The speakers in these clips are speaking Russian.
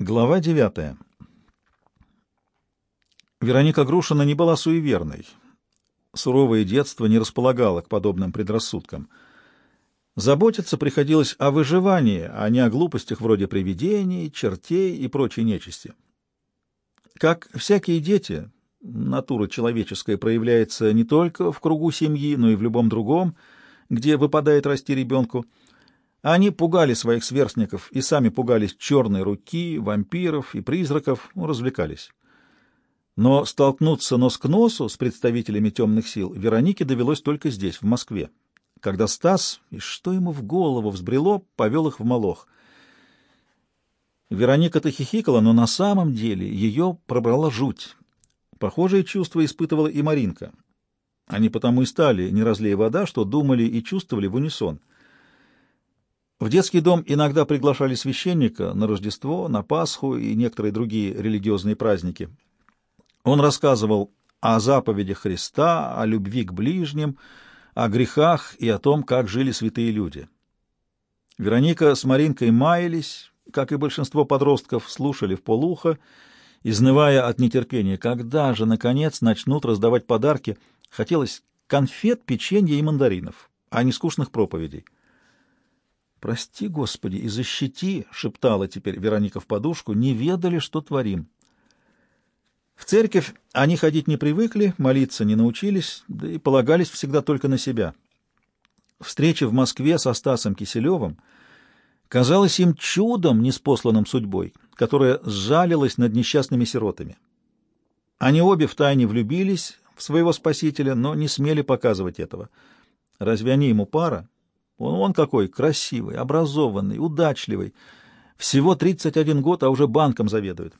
Глава девятая. Вероника Грушина не была суеверной. Суровое детство не располагало к подобным предрассудкам. Заботиться приходилось о выживании, а не о глупостях вроде привидений, чертей и прочей нечисти. Как всякие дети, натура человеческая проявляется не только в кругу семьи, но и в любом другом, где выпадает расти ребенку — они пугали своих сверстников и сами пугались черной руки, вампиров и призраков, ну, развлекались. Но столкнуться нос к носу с представителями темных сил Веронике довелось только здесь, в Москве, когда Стас, и что ему в голову взбрело, повел их в Молох. Вероника-то хихикала, но на самом деле ее пробрала жуть. Похожие чувства испытывала и Маринка. Они потому и стали, не разлей вода, что думали и чувствовали в унисон — в детский дом иногда приглашали священника на Рождество, на Пасху и некоторые другие религиозные праздники. Он рассказывал о заповедях Христа, о любви к ближним, о грехах и о том, как жили святые люди. Вероника с Маринкой маялись, как и большинство подростков, слушали в полухо, изнывая от нетерпения, когда же, наконец, начнут раздавать подарки. Хотелось конфет, печенья и мандаринов, а не скучных проповедей. «Прости, Господи, и защити!» — шептала теперь Вероника в подушку. «Не ведали, что творим». В церковь они ходить не привыкли, молиться не научились, да и полагались всегда только на себя. Встреча в Москве со Стасом Киселевым казалась им чудом, неспосланным судьбой, которая сжалилась над несчастными сиротами. Они обе втайне влюбились в своего спасителя, но не смели показывать этого. Разве они ему пара? Он, он какой красивый, образованный, удачливый. Всего 31 год, а уже банком заведует.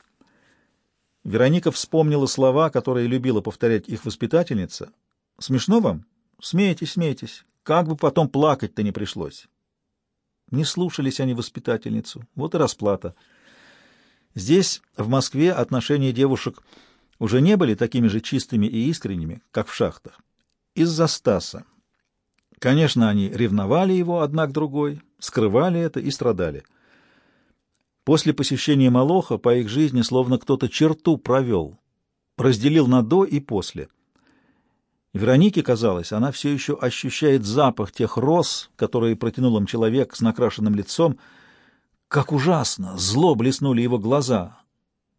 Вероника вспомнила слова, которые любила повторять их воспитательница. «Смешно вам? Смейтесь, смейтесь. Как бы потом плакать-то не пришлось». Не слушались они воспитательницу. Вот и расплата. Здесь, в Москве, отношения девушек уже не были такими же чистыми и искренними, как в шахтах. Из-за Стаса. Конечно, они ревновали его одна к другой, скрывали это и страдали. После посещения Молоха по их жизни словно кто-то черту провел, разделил на «до» и «после». Веронике казалось, она все еще ощущает запах тех роз, которые протянул им человек с накрашенным лицом. Как ужасно! Зло блеснули его глаза,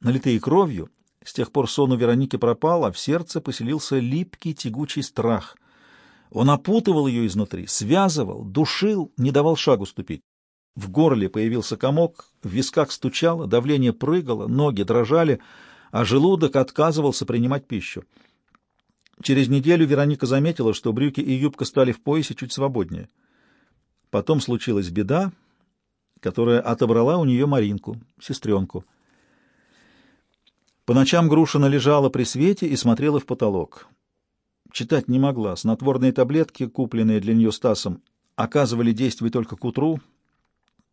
налитые кровью. С тех пор сон у Вероники пропал, а в сердце поселился липкий тягучий страх — он опутывал ее изнутри, связывал, душил, не давал шагу ступить. В горле появился комок, в висках стучало, давление прыгало, ноги дрожали, а желудок отказывался принимать пищу. Через неделю Вероника заметила, что брюки и юбка стали в поясе чуть свободнее. Потом случилась беда, которая отобрала у нее Маринку, сестренку. По ночам Грушина лежала при свете и смотрела в потолок. Читать не могла. Снотворные таблетки, купленные для нее Стасом, оказывали действие только к утру.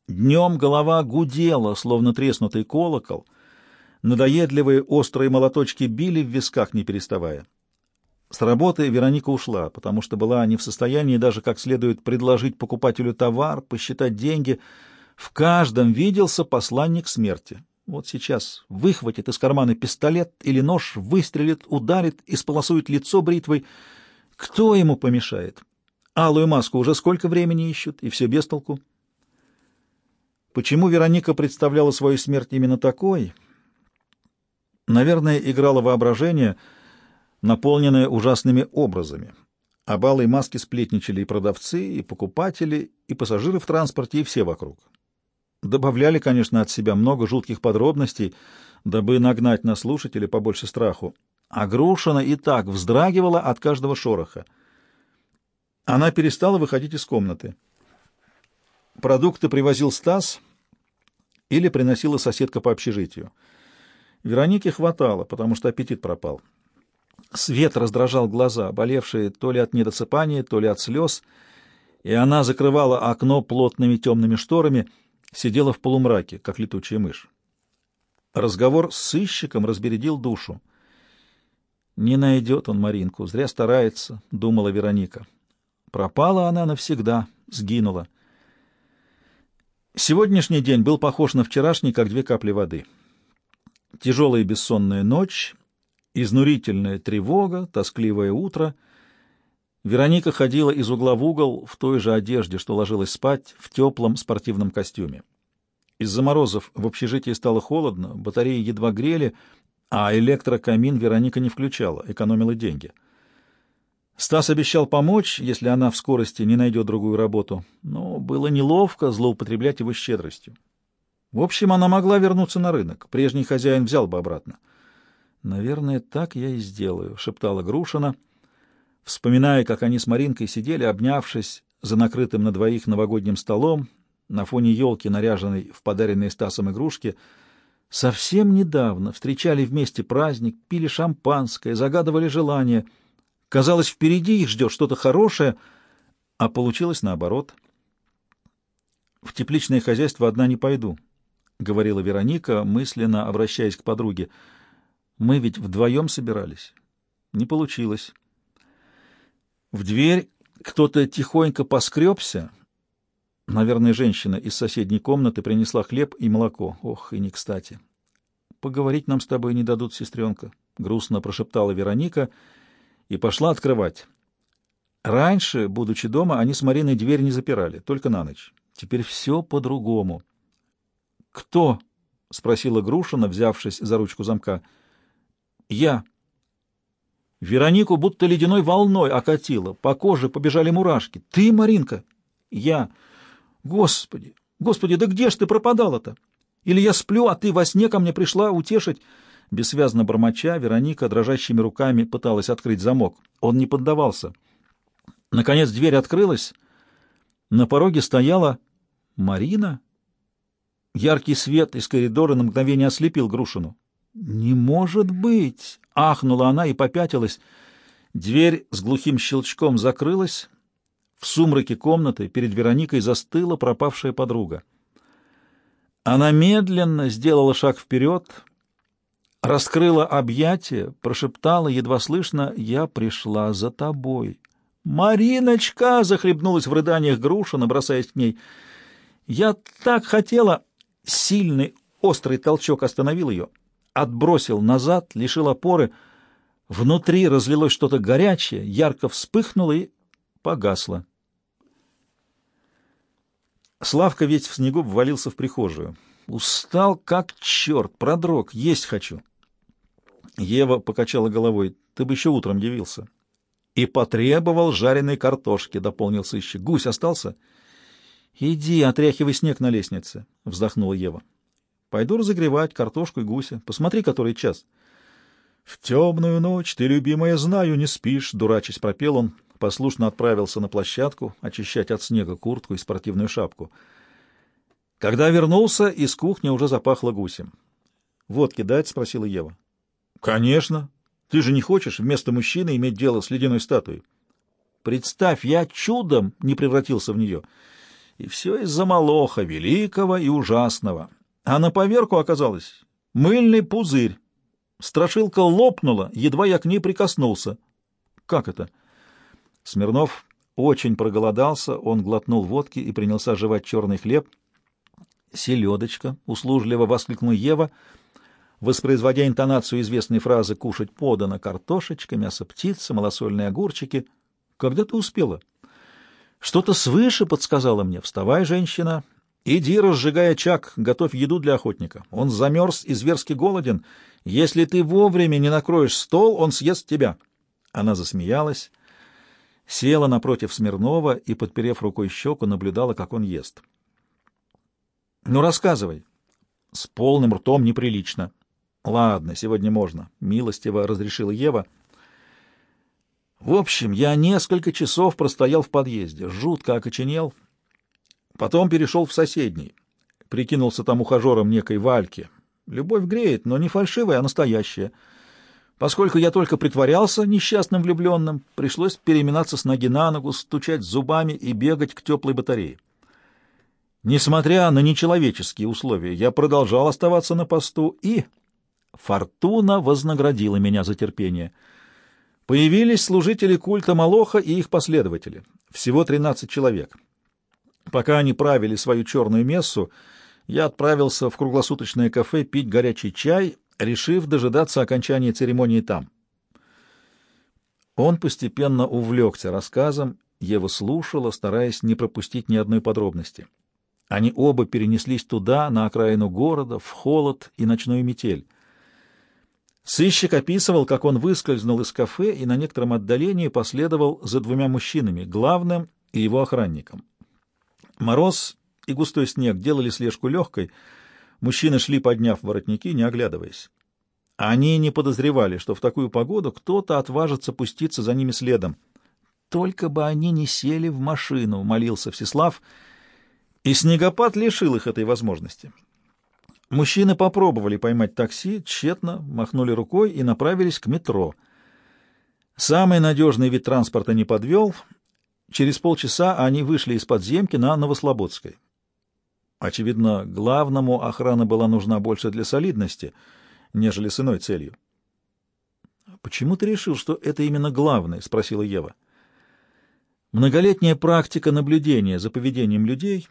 Днем голова гудела, словно треснутый колокол. Надоедливые острые молоточки били в висках, не переставая. С работы Вероника ушла, потому что была не в состоянии даже как следует предложить покупателю товар, посчитать деньги. В каждом виделся посланник смерти. Вот сейчас выхватит из кармана пистолет или нож, выстрелит, ударит и сполосует лицо бритвой. Кто ему помешает? Алую маску уже сколько времени ищут, и все без толку. Почему Вероника представляла свою смерть именно такой? Наверное, играло воображение, наполненное ужасными образами. Об алой маске сплетничали и продавцы, и покупатели, и пассажиры в транспорте, и все вокруг. Добавляли, конечно, от себя много жутких подробностей, дабы нагнать на слушателя побольше страху. А Грушина и так вздрагивала от каждого шороха. Она перестала выходить из комнаты. Продукты привозил Стас или приносила соседка по общежитию. Веронике хватало, потому что аппетит пропал. Свет раздражал глаза, болевшие то ли от недосыпания, то ли от слез, и она закрывала окно плотными темными шторами — сидела в полумраке, как летучая мышь. Разговор с сыщиком разбередил душу. «Не найдет он Маринку, зря старается», — думала Вероника. Пропала она навсегда, сгинула. Сегодняшний день был похож на вчерашний, как две капли воды. Тяжелая бессонная ночь, изнурительная тревога, тоскливое утро. Вероника ходила из угла в угол в той же одежде, что ложилась спать, в теплом спортивном костюме. Из-за морозов в общежитии стало холодно, батареи едва грели, а электрокамин Вероника не включала, экономила деньги. Стас обещал помочь, если она в скорости не найдет другую работу, но было неловко злоупотреблять его щедростью. В общем, она могла вернуться на рынок, прежний хозяин взял бы обратно. «Наверное, так я и сделаю», — шептала Грушина, вспоминая, как они с Маринкой сидели, обнявшись за накрытым на двоих новогодним столом, на фоне елки, наряженной в подаренные Стасом игрушки, совсем недавно встречали вместе праздник, пили шампанское, загадывали желания — Казалось, впереди их ждет что-то хорошее, а получилось наоборот. «В тепличное хозяйство одна не пойду», — говорила Вероника, мысленно обращаясь к подруге. «Мы ведь вдвоем собирались. Не получилось». В дверь кто-то тихонько поскребся. Наверное, женщина из соседней комнаты принесла хлеб и молоко. Ох, и не кстати. «Поговорить нам с тобой не дадут, сестренка», — грустно прошептала Вероника — и пошла открывать. Раньше, будучи дома, они с Мариной дверь не запирали, только на ночь. Теперь все по-другому. «Кто?» — спросила Грушина, взявшись за ручку замка. «Я». Веронику будто ледяной волной окатило, по коже побежали мурашки. «Ты, Маринка?» «Я». «Господи, господи, да где ж ты пропадала-то? Или я сплю, а ты во сне ко мне пришла утешить?» Бессвязно бормоча, Вероника дрожащими руками пыталась открыть замок. Он не поддавался. Наконец дверь открылась. На пороге стояла Марина. Яркий свет из коридора на мгновение ослепил Грушину. «Не может быть!» — ахнула она и попятилась. Дверь с глухим щелчком закрылась. В сумраке комнаты перед Вероникой застыла пропавшая подруга. Она медленно сделала шаг вперед — раскрыла объятия, прошептала едва слышно «Я пришла за тобой». «Мариночка!» — захлебнулась в рыданиях груша, набросаясь к ней. «Я так хотела...» Сильный, острый толчок остановил ее, отбросил назад, лишил опоры. Внутри разлилось что-то горячее, ярко вспыхнуло и погасло. Славка ведь в снегу ввалился в прихожую. Устал, как черт, продрог, есть хочу. Ева покачала головой. Ты бы еще утром явился. И потребовал жареной картошки, дополнил сыщик. Гусь остался? Иди, отряхивай снег на лестнице, вздохнула Ева. Пойду разогревать картошку и гуся. Посмотри, который час. В темную ночь ты, любимая, знаю, не спишь, дурачись пропел он, послушно отправился на площадку очищать от снега куртку и спортивную шапку. Когда вернулся, из кухни уже запахло гусем. «Водки дать?» — спросила Ева. Конечно. Ты же не хочешь вместо мужчины иметь дело с ледяной статуей. Представь, я чудом не превратился в нее. И все из-за молоха, великого и ужасного. А на поверку оказалось мыльный пузырь. Страшилка лопнула, едва я к ней прикоснулся. Как это? Смирнов очень проголодался, он глотнул водки и принялся жевать черный хлеб. «Селедочка!» — услужливо воскликнул Ева — воспроизводя интонацию известной фразы «кушать подано картошечка, мясо птицы, малосольные огурчики». «Когда ты успела?» «Что-то свыше подсказала мне. Вставай, женщина, иди, разжигай очаг, готовь еду для охотника. Он замерз и зверски голоден. Если ты вовремя не накроешь стол, он съест тебя». Она засмеялась, села напротив Смирнова и, подперев рукой щеку, наблюдала, как он ест. «Ну, рассказывай». «С полным ртом неприлично», Ладно, сегодня можно, милостиво разрешила Ева. В общем, я несколько часов простоял в подъезде, жутко окоченел. Потом перешел в соседний. Прикинулся там ухажером некой Вальки. Любовь греет, но не фальшивая, а настоящая. Поскольку я только притворялся несчастным влюбленным, пришлось переминаться с ноги на ногу, стучать зубами и бегать к теплой батарее. Несмотря на нечеловеческие условия, я продолжал оставаться на посту и Фортуна вознаградила меня за терпение. Появились служители культа Молоха и их последователи. Всего 13 человек. Пока они правили свою черную мессу, я отправился в круглосуточное кафе пить горячий чай, решив дожидаться окончания церемонии там. Он постепенно увлекся рассказом, Ева слушала, стараясь не пропустить ни одной подробности. Они оба перенеслись туда, на окраину города, в холод и ночную метель. Сыщик описывал, как он выскользнул из кафе и на некотором отдалении последовал за двумя мужчинами, главным и его охранником. Мороз и густой снег делали слежку легкой, мужчины шли, подняв воротники, не оглядываясь. Они не подозревали, что в такую погоду кто-то отважится пуститься за ними следом. «Только бы они не сели в машину», — молился Всеслав, и снегопад лишил их этой возможности. Мужчины попробовали поймать такси, тщетно махнули рукой и направились к метро. Самый надежный вид транспорта не подвел. Через полчаса они вышли из подземки на Новослободской. Очевидно, главному охрана была нужна больше для солидности — нежели с иной целью. «Почему ты решил, что это именно главное?» — спросила Ева. «Многолетняя практика наблюдения за поведением людей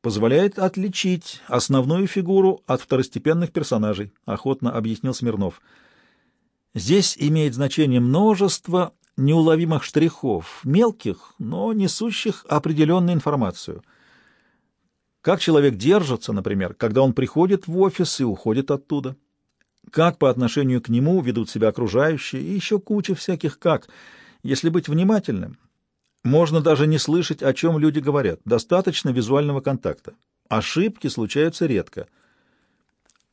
позволяет отличить основную фигуру от второстепенных персонажей», — охотно объяснил Смирнов. «Здесь имеет значение множество неуловимых штрихов, мелких, но несущих определенную информацию. Как человек держится, например, когда он приходит в офис и уходит оттуда» как по отношению к нему ведут себя окружающие, и еще куча всяких «как». Если быть внимательным, можно даже не слышать, о чем люди говорят. Достаточно визуального контакта. Ошибки случаются редко.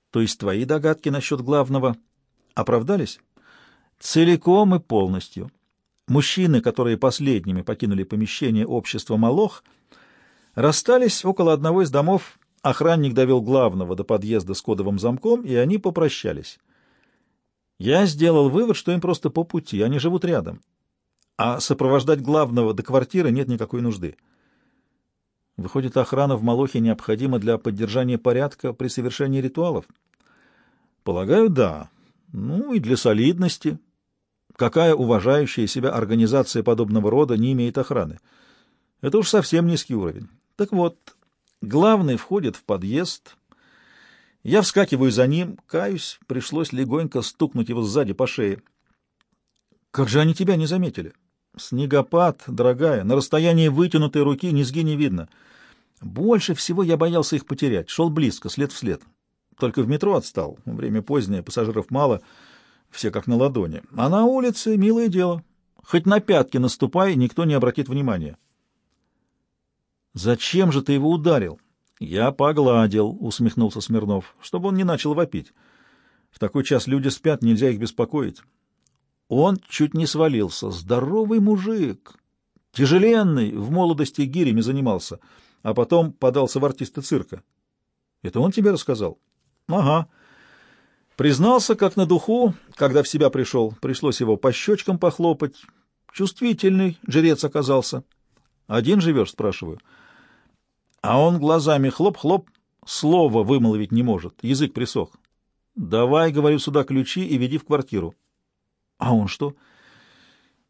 То есть твои догадки насчет главного оправдались? Целиком и полностью. Мужчины, которые последними покинули помещение общества Малох, расстались около одного из домов Охранник довел главного до подъезда с кодовым замком, и они попрощались. Я сделал вывод, что им просто по пути, они живут рядом. А сопровождать главного до квартиры нет никакой нужды. Выходит, охрана в Малохе необходима для поддержания порядка при совершении ритуалов? Полагаю, да. Ну и для солидности. Какая уважающая себя организация подобного рода не имеет охраны? Это уж совсем низкий уровень. Так вот, Главный входит в подъезд. Я вскакиваю за ним, каюсь, пришлось легонько стукнуть его сзади по шее. Как же они тебя не заметили? Снегопад, дорогая, на расстоянии вытянутой руки низги не видно. Больше всего я боялся их потерять. Шел близко, след в след. Только в метро отстал. Время позднее, пассажиров мало, все как на ладони. А на улице милое дело. Хоть на пятки наступай, никто не обратит внимания. «Зачем же ты его ударил?» «Я погладил», — усмехнулся Смирнов, — «чтобы он не начал вопить. В такой час люди спят, нельзя их беспокоить». Он чуть не свалился. Здоровый мужик, тяжеленный, в молодости гирями занимался, а потом подался в артисты цирка. «Это он тебе рассказал?» «Ага». Признался, как на духу, когда в себя пришел. Пришлось его по щечкам похлопать. Чувствительный жрец оказался. «Один живешь?» — спрашиваю. А он глазами хлоп-хлоп, слова вымолвить не может, язык присох. «Давай, — говорю, — сюда ключи и веди в квартиру». А он что?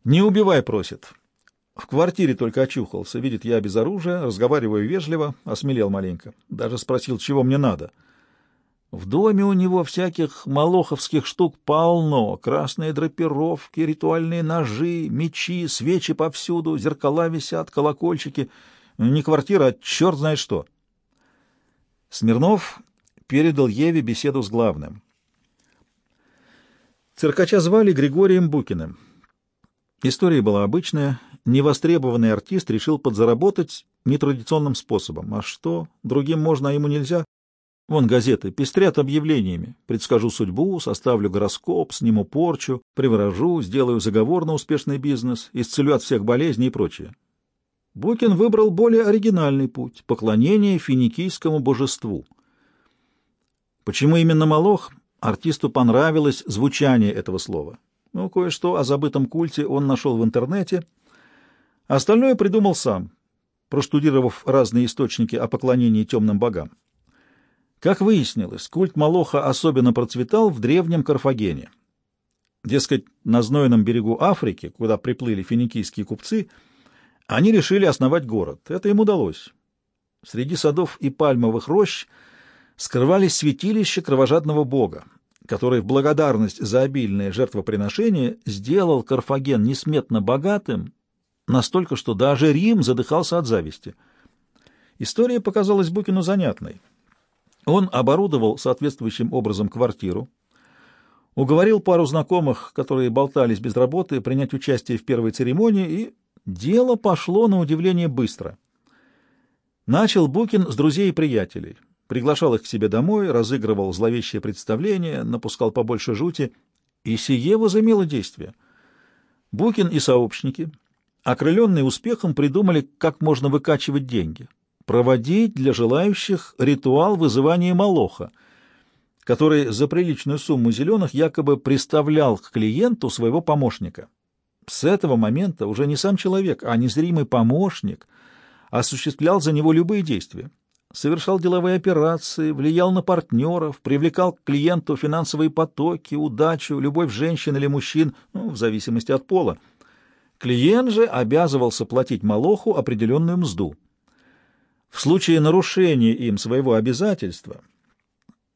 «Не убивай, — просит». В квартире только очухался, видит, я без оружия, разговариваю вежливо, осмелел маленько. Даже спросил, чего мне надо. В доме у него всяких молоховских штук полно. Красные драпировки, ритуальные ножи, мечи, свечи повсюду, зеркала висят, колокольчики — не квартира, а черт знает что. Смирнов передал Еве беседу с главным. Циркача звали Григорием Букиным. История была обычная. Невостребованный артист решил подзаработать нетрадиционным способом. А что? Другим можно, а ему нельзя. Вон газеты, пестрят объявлениями. Предскажу судьбу, составлю гороскоп, сниму порчу, приворожу, сделаю заговор на успешный бизнес, исцелю от всех болезней и прочее. Букин выбрал более оригинальный путь — поклонение финикийскому божеству. Почему именно Молох? Артисту понравилось звучание этого слова. Ну, кое-что о забытом культе он нашел в интернете. Остальное придумал сам, проштудировав разные источники о поклонении темным богам. Как выяснилось, культ Молоха особенно процветал в древнем Карфагене. Дескать, на знойном берегу Африки, куда приплыли финикийские купцы — они решили основать город. Это им удалось. Среди садов и пальмовых рощ скрывались святилища кровожадного бога, который в благодарность за обильное жертвоприношение сделал Карфаген несметно богатым, настолько, что даже Рим задыхался от зависти. История показалась Букину занятной. Он оборудовал соответствующим образом квартиру, уговорил пару знакомых, которые болтались без работы, принять участие в первой церемонии, и дело пошло на удивление быстро. Начал Букин с друзей и приятелей, приглашал их к себе домой, разыгрывал зловещее представление, напускал побольше жути, и сие возымело действие. Букин и сообщники, окрыленные успехом, придумали, как можно выкачивать деньги, проводить для желающих ритуал вызывания Молоха — который за приличную сумму зеленых якобы приставлял к клиенту своего помощника. С этого момента уже не сам человек, а незримый помощник осуществлял за него любые действия. Совершал деловые операции, влиял на партнеров, привлекал к клиенту финансовые потоки, удачу, любовь женщин или мужчин, ну, в зависимости от пола. Клиент же обязывался платить Молоху определенную мзду. В случае нарушения им своего обязательства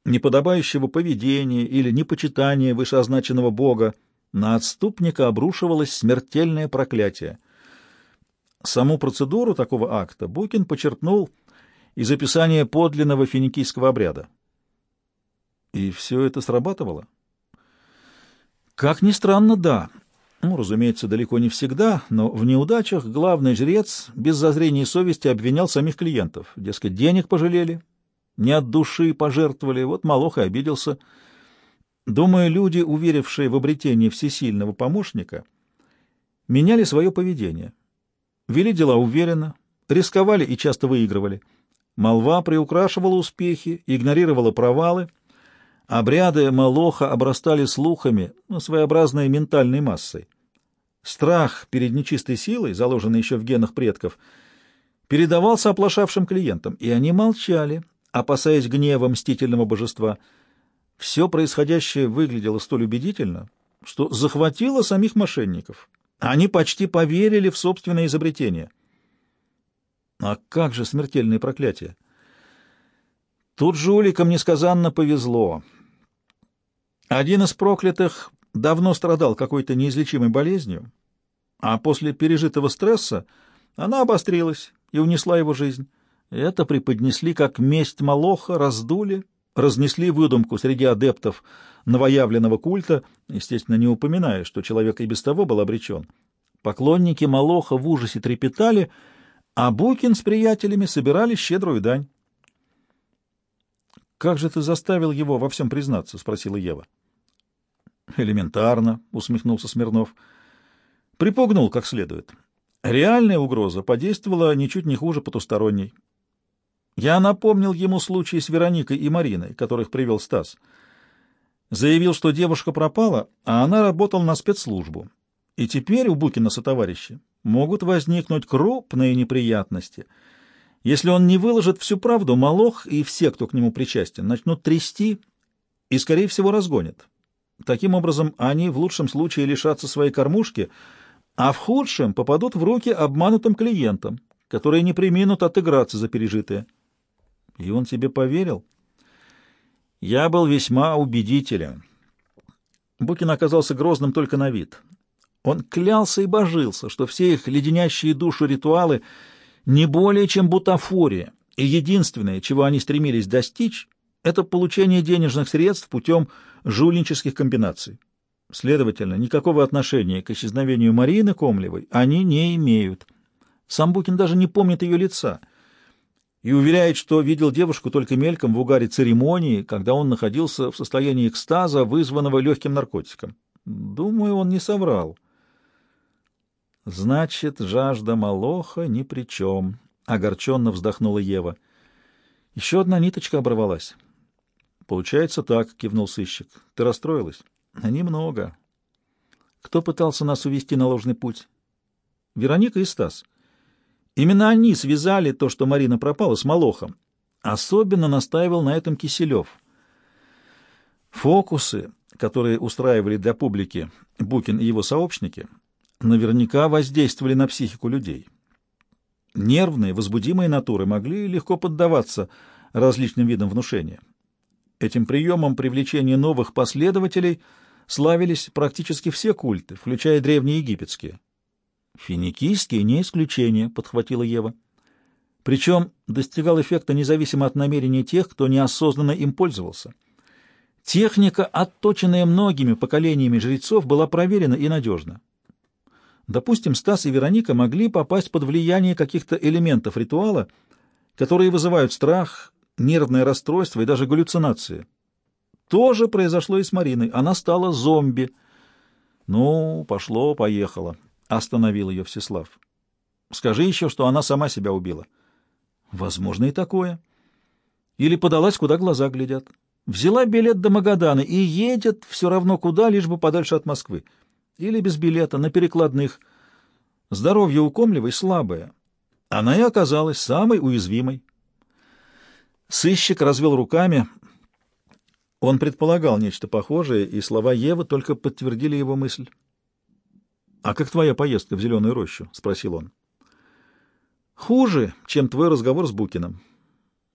неподобающего поведения или непочитания вышеозначенного бога, на отступника обрушивалось смертельное проклятие. Саму процедуру такого акта Букин почерпнул из описания подлинного финикийского обряда. И все это срабатывало? Как ни странно, да. Ну, разумеется, далеко не всегда, но в неудачах главный жрец без зазрения совести обвинял самих клиентов. Дескать, денег пожалели, не от души пожертвовали, вот Малох и обиделся. Думаю, люди, уверившие в обретении всесильного помощника, меняли свое поведение. Вели дела уверенно, рисковали и часто выигрывали. Молва приукрашивала успехи, игнорировала провалы. Обряды Малоха обрастали слухами, ну, своеобразной ментальной массой. Страх перед нечистой силой, заложенный еще в генах предков, передавался оплошавшим клиентам, и они молчали, опасаясь гнева мстительного божества. Все происходящее выглядело столь убедительно, что захватило самих мошенников. Они почти поверили в собственное изобретение. А как же смертельное проклятие? Тут жуликам несказанно повезло. Один из проклятых давно страдал какой-то неизлечимой болезнью, а после пережитого стресса она обострилась и унесла его жизнь. Это преподнесли как месть Молоха, раздули, разнесли выдумку среди адептов новоявленного культа, естественно, не упоминая, что человек и без того был обречен. Поклонники Молоха в ужасе трепетали, а Букин с приятелями собирали щедрую дань. «Как же ты заставил его во всем признаться?» — спросила Ева. «Элементарно», — усмехнулся Смирнов. «Припугнул как следует. Реальная угроза подействовала ничуть не хуже потусторонней. Я напомнил ему случай с Вероникой и Мариной, которых привел Стас. Заявил, что девушка пропала, а она работала на спецслужбу. И теперь у Букина сотоварища могут возникнуть крупные неприятности. Если он не выложит всю правду, Малох и все, кто к нему причастен, начнут трясти и, скорее всего, разгонят. Таким образом, они в лучшем случае лишатся своей кормушки, а в худшем попадут в руки обманутым клиентам, которые не приминут отыграться за пережитое. И он тебе поверил? Я был весьма убедителен. Букин оказался грозным только на вид. Он клялся и божился, что все их леденящие душу ритуалы не более чем бутафория, и единственное, чего они стремились достичь, это получение денежных средств путем жульнических комбинаций. Следовательно, никакого отношения к исчезновению Марины Комлевой они не имеют. Сам Букин даже не помнит ее лица — и уверяет, что видел девушку только мельком в угаре церемонии, когда он находился в состоянии экстаза, вызванного легким наркотиком. Думаю, он не соврал. Значит, жажда Малоха ни при чем, — огорченно вздохнула Ева. Еще одна ниточка оборвалась. Получается так, — кивнул сыщик. Ты расстроилась? Немного. Кто пытался нас увести на ложный путь? Вероника и Стас. — Именно они связали то, что Марина пропала, с Молохом. Особенно настаивал на этом Киселев. Фокусы, которые устраивали для публики Букин и его сообщники, наверняка воздействовали на психику людей. Нервные, возбудимые натуры могли легко поддаваться различным видам внушения. Этим приемом привлечения новых последователей славились практически все культы, включая древние египетские. «Финикийские не исключение», — подхватила Ева. Причем достигал эффекта независимо от намерений тех, кто неосознанно им пользовался. Техника, отточенная многими поколениями жрецов, была проверена и надежна. Допустим, Стас и Вероника могли попасть под влияние каких-то элементов ритуала, которые вызывают страх, нервное расстройство и даже галлюцинации. То же произошло и с Мариной. Она стала зомби. Ну, пошло, поехало. Остановил ее Всеслав. Скажи еще, что она сама себя убила. Возможно и такое. Или подалась, куда глаза глядят. Взяла билет до Магадана и едет все равно куда, лишь бы подальше от Москвы. Или без билета, на перекладных. Здоровье у Комлевой слабое. Она и оказалась самой уязвимой. Сыщик развел руками. Он предполагал нечто похожее, и слова Евы только подтвердили его мысль. «А как твоя поездка в Зеленую рощу?» — спросил он. «Хуже, чем твой разговор с Букиным».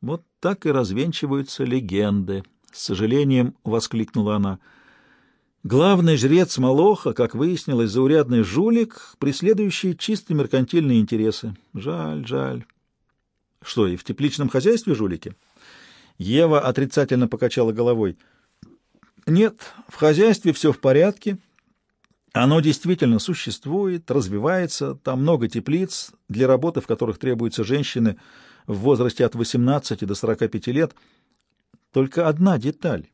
«Вот так и развенчиваются легенды», — с сожалением воскликнула она. «Главный жрец Молоха, как выяснилось, заурядный жулик, преследующий чисто меркантильные интересы. Жаль, жаль». Что, и в тепличном хозяйстве жулики? Ева отрицательно покачала головой. Нет, в хозяйстве все в порядке. Оно действительно существует, развивается, там много теплиц, для работы в которых требуются женщины в возрасте от 18 до 45 лет. Только одна деталь.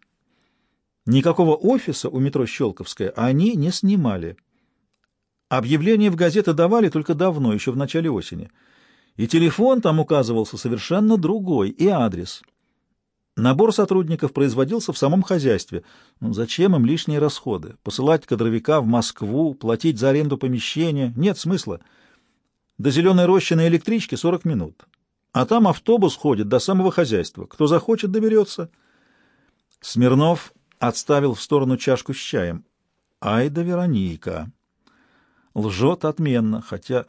Никакого офиса у метро Щелковская они не снимали. Объявления в газеты давали только давно, еще в начале осени. И телефон там указывался совершенно другой, и адрес. Набор сотрудников производился в самом хозяйстве. Ну, зачем им лишние расходы? Посылать кадровика в Москву, платить за аренду помещения? Нет смысла. До Зеленой рощи на электричке 40 минут. А там автобус ходит до самого хозяйства. Кто захочет, доберется. Смирнов отставил в сторону чашку с чаем. Ай да Вероника! Лжет отменно, хотя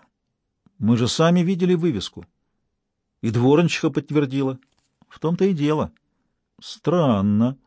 мы же сами видели вывеску. И дворничиха подтвердила. В том-то и дело. Странно.